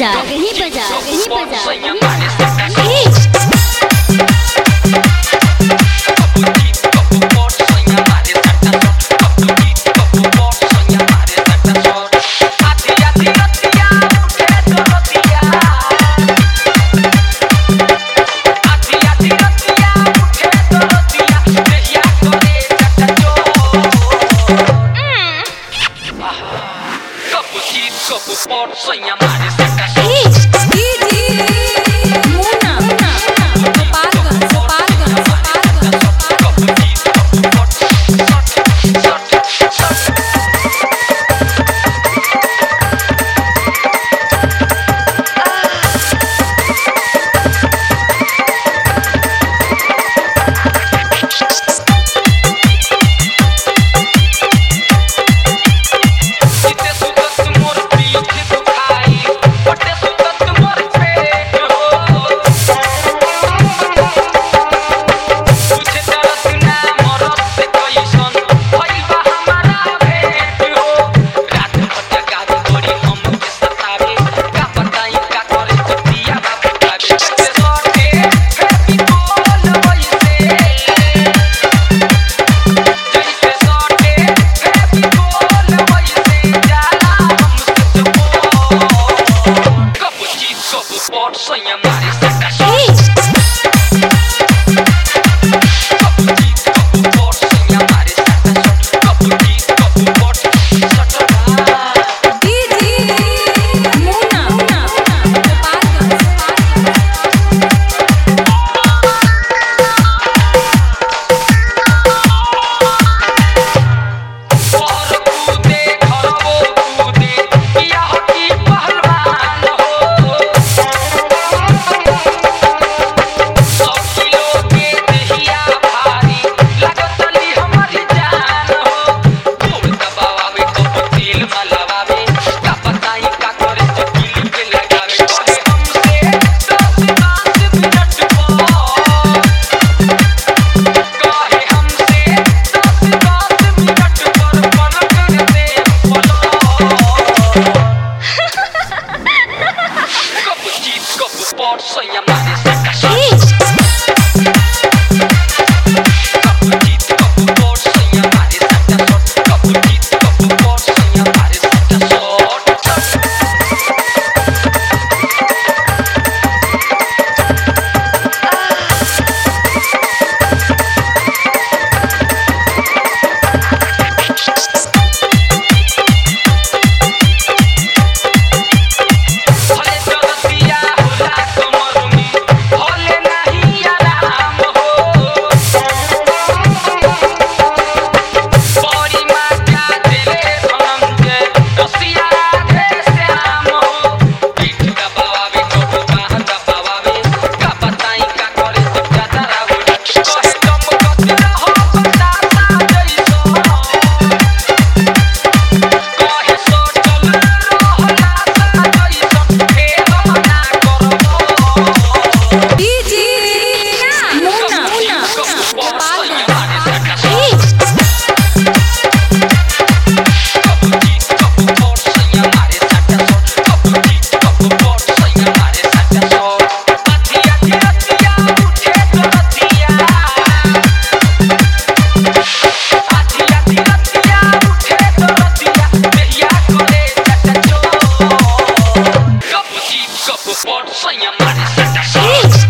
Yeah. Copo por soñar. Sports, so you're not sonha, mas isso é